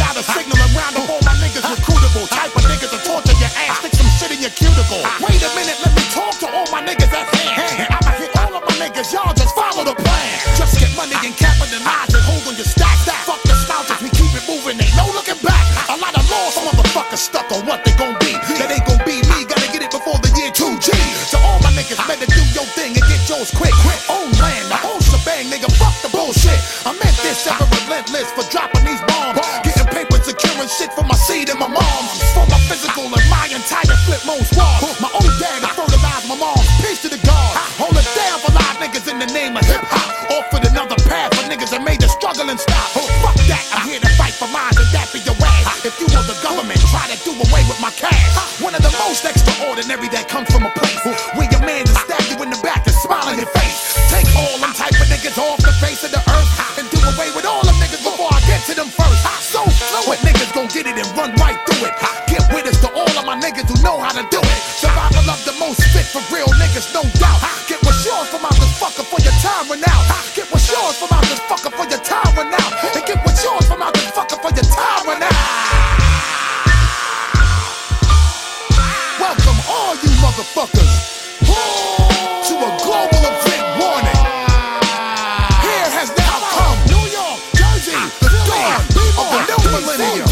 out a signal around round up all my niggas recruitable. Type of niggas to torture your ass, stick some shit in your cuticle. Wait a minute, let me talk to all my niggas at hand. I'ma hit all of my niggas, y'all just follow the plan. Just get money and capitalize and hold on your stack. That fuck the slouches, we keep it moving, ain't no looking back. A lot of lost motherfuckers stuck on what they gon' be. That ain't gon' be me, gotta get it before the year 2G. So all my niggas better do your thing and get yours quick. My seed and my mom. For my physical and my entire Flipmode Squad. My own dad to fertilize my mom. Peace to the God. Hold it down for live niggas in the name of hip hop. Offered another path for niggas that made the struggle and stop. Oh, fuck that, I'm here to fight for mine and that for your ass. If you were the government, try to do away with my cash. One of the most extraordinary that comes from a place where your man just stab you in the back and smile in your face. Take all them type of niggas off the face of the yours from out this fucker for your time when out. And get what's yours from out this fucker for your time when out. Welcome all you motherfuckers to a global event warning. Here has now come New York, Jersey, ah, the dawn of the new millennium.